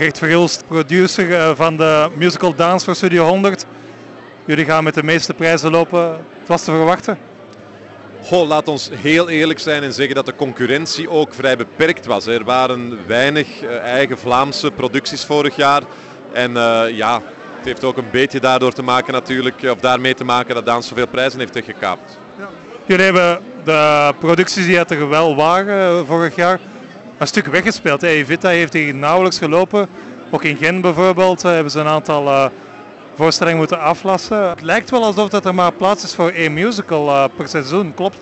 Gert Verhulst, producer eh, van de musical Dance voor Studio 100. Jullie gaan met de meeste prijzen lopen. Het was te verwachten? Goh, laat ons heel eerlijk zijn en zeggen dat de concurrentie ook vrij beperkt was. Er waren weinig eh, eigen Vlaamse producties vorig jaar. En uh, ja, het heeft ook een beetje daardoor te maken natuurlijk, of daarmee te maken dat Daan zoveel prijzen heeft teruggekaapt. Ja. Jullie hebben de producties die er wel waren vorig jaar een stuk weggespeeld. Evita heeft hier nauwelijks gelopen. Ook in Gent bijvoorbeeld hebben ze een aantal uh, voorstellingen moeten aflassen. Het lijkt wel alsof dat er maar plaats is voor één musical uh, per seizoen, klopt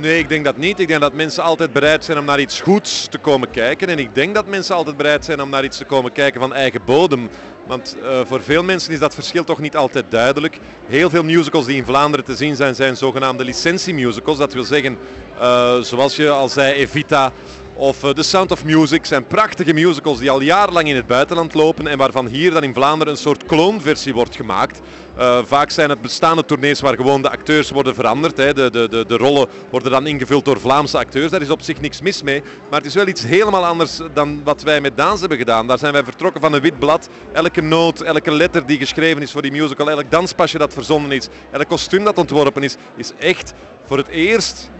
Nee, ik denk dat niet. Ik denk dat mensen altijd bereid zijn om naar iets goeds te komen kijken. En ik denk dat mensen altijd bereid zijn om naar iets te komen kijken van eigen bodem. Want voor veel mensen is dat verschil toch niet altijd duidelijk. Heel veel musicals die in Vlaanderen te zien zijn, zijn zogenaamde licentiemusicals. Dat wil zeggen, zoals je al zei, Evita, of uh, The Sound of Music zijn prachtige musicals die al jarenlang in het buitenland lopen en waarvan hier dan in Vlaanderen een soort kloonversie wordt gemaakt. Uh, vaak zijn het bestaande tournees waar gewoon de acteurs worden veranderd. Hè. De, de, de, de rollen worden dan ingevuld door Vlaamse acteurs. Daar is op zich niks mis mee. Maar het is wel iets helemaal anders dan wat wij met dans hebben gedaan. Daar zijn wij vertrokken van een wit blad. Elke noot, elke letter die geschreven is voor die musical, elk danspasje dat verzonnen is, elk kostuum dat ontworpen is, is echt voor het eerst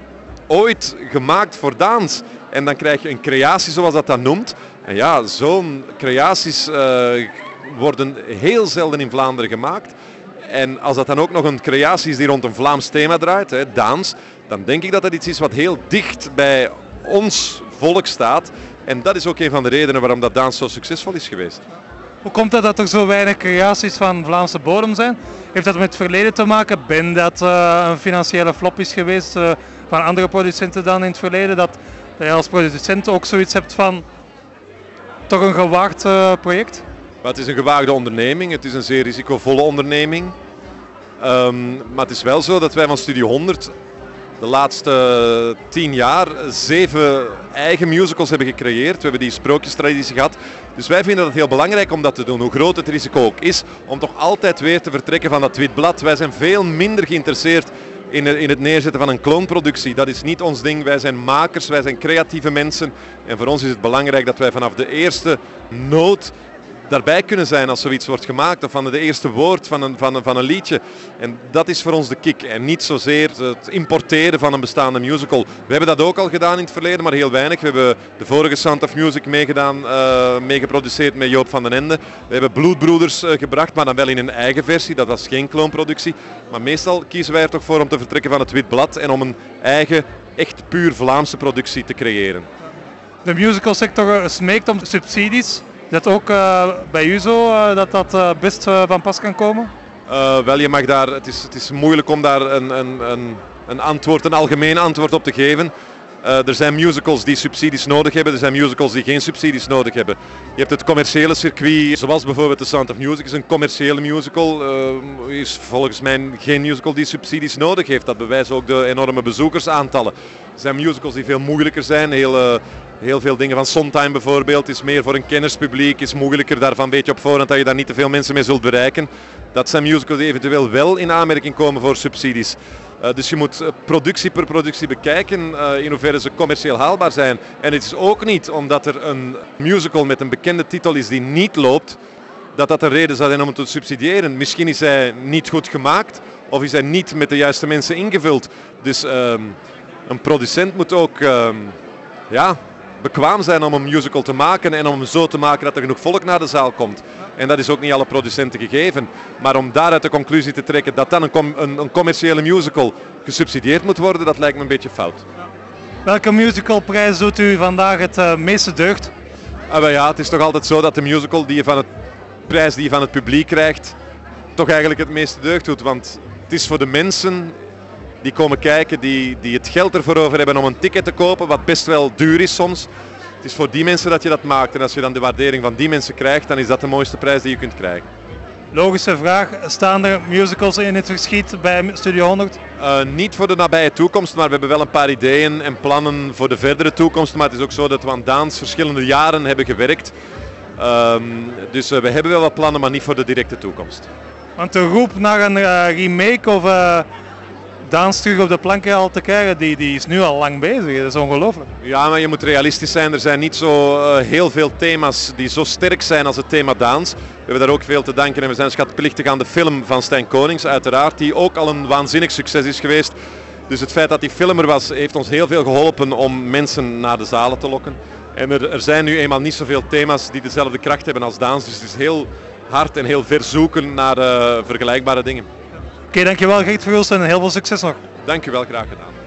ooit gemaakt voor dans. En dan krijg je een creatie zoals dat dan noemt. En ja, zo'n creaties uh, worden heel zelden in Vlaanderen gemaakt. En als dat dan ook nog een creatie is die rond een Vlaams thema draait, hè, dans, dan denk ik dat dat iets is wat heel dicht bij ons volk staat. En dat is ook een van de redenen waarom dat dans zo succesvol is geweest. Hoe komt het dat er zo weinig creaties van Vlaamse bodem zijn? Heeft dat met het verleden te maken? Ben dat uh, een financiële flop is geweest uh, van andere producenten dan in het verleden? Dat dat je als producent ook zoiets hebt van toch een gewaagd uh, project? Het is een gewaagde onderneming, het is een zeer risicovolle onderneming. Um, maar het is wel zo dat wij van Studio 100 de laatste tien jaar zeven eigen musicals hebben gecreëerd. We hebben die sprookjestraditie gehad. Dus wij vinden het heel belangrijk om dat te doen, hoe groot het risico ook is, om toch altijd weer te vertrekken van dat wit blad. Wij zijn veel minder geïnteresseerd in, in het neerzetten van een kloonproductie. Dat is niet ons ding. Wij zijn makers, wij zijn creatieve mensen. En voor ons is het belangrijk dat wij vanaf de eerste noot daarbij kunnen zijn als zoiets wordt gemaakt. Of van het eerste woord van een, van, een, van een liedje. En dat is voor ons de kick. En niet zozeer het importeren van een bestaande musical. We hebben dat ook al gedaan in het verleden, maar heel weinig. We hebben de vorige Sound of Music meegedaan, uh, meegeproduceerd met Joop van den Ende. We hebben Bloedbroeders uh, gebracht, maar dan wel in een eigen versie. Dat was geen kloonproductie. Maar meestal kiezen wij er toch voor om te vertrekken van het wit blad en om een eigen, echt puur Vlaamse productie te creëren. De musicalsector smeekt om subsidies. Is dat ook uh, bij u zo, uh, dat dat uh, best van pas kan komen? wel, je mag daar, het, is, het is moeilijk om daar een, een, een, een antwoord, een algemeen antwoord op te geven. er zijn musicals die subsidies nodig hebben, er zijn musicals die geen subsidies nodig hebben. Je hebt het commerciële circuit, zoals bijvoorbeeld The Sound of Music, is een commerciële musical. is volgens mij geen musical die subsidies nodig heeft. Dat bewijzen ook de enorme bezoekersaantallen. Er zijn musicals die veel moeilijker zijn, heel Heel veel dingen van Sondheim bijvoorbeeld is meer voor een kennerspubliek, is moeilijker. Daarvan weet je op voorhand dat je daar niet te veel mensen mee zult bereiken. Dat zijn musicals die eventueel wel in aanmerking komen voor subsidies. Uh, dus je moet productie per productie bekijken uh, in hoeverre ze commercieel haalbaar zijn. En het is ook niet omdat er een musical met een bekende titel is die niet loopt, dat dat een reden zou zijn om het te subsidiëren. Misschien is hij niet goed gemaakt of is hij niet met de juiste mensen ingevuld. Dus uh, een producent moet ook ehm, ja, bekwaam zijn om een musical te maken en om hem zo te maken dat er genoeg volk naar de zaal komt. En dat is ook niet alle producenten gegeven. Maar om daaruit de conclusie te trekken dat dan een, com een, een commerciële musical gesubsidieerd moet worden, dat lijkt me een beetje fout. Welke musicalprijs doet u vandaag het uh, meeste deugd? Ah, ja, het is toch altijd zo dat de musical die je van het prijs die je van het publiek krijgt, toch eigenlijk het meeste deugd doet. Want het is voor de mensen die komen kijken, die, die het geld ervoor over hebben om een ticket te kopen, wat best wel duur is soms. Het is voor die mensen dat je dat maakt. En als je dan de waardering van die mensen krijgt, dan is dat de mooiste prijs die je kunt krijgen. Logische vraag, staan er musicals in het verschiet bij Studio 100? Uh, eh, niet voor de nabije toekomst, maar we hebben wel een paar ideeën en plannen voor de verdere toekomst. Maar het is ook zo dat we aan Daans verschillende jaren hebben gewerkt. Uh, dus uh, we hebben wel wat plannen, maar niet voor de directe toekomst. Want de roep naar een eh, remake of Daans terug op de planken al te krijgen, die, die is nu al lang bezig. Dat is ongelooflijk. Ja, maar je moet realistisch zijn. Er zijn niet zo uh, heel veel thema's die zo sterk zijn als het thema Daans. We hebben daar ook veel te danken en we zijn schatplichtig aan de film van Stijn Konings, uiteraard, die ook al een waanzinnig succes is geweest. Dus het feit dat die film er was, heeft ons heel veel geholpen om mensen naar de zalen te lokken. En er, er zijn nu eenmaal niet zoveel thema's die dezelfde kracht hebben als Daans. Dus het is heel hard en heel ver zoeken naar uh, vergelijkbare dingen. Oké, dankjewel Gert Verhulst en heel veel succes nog. Dankjewel, graag gedaan.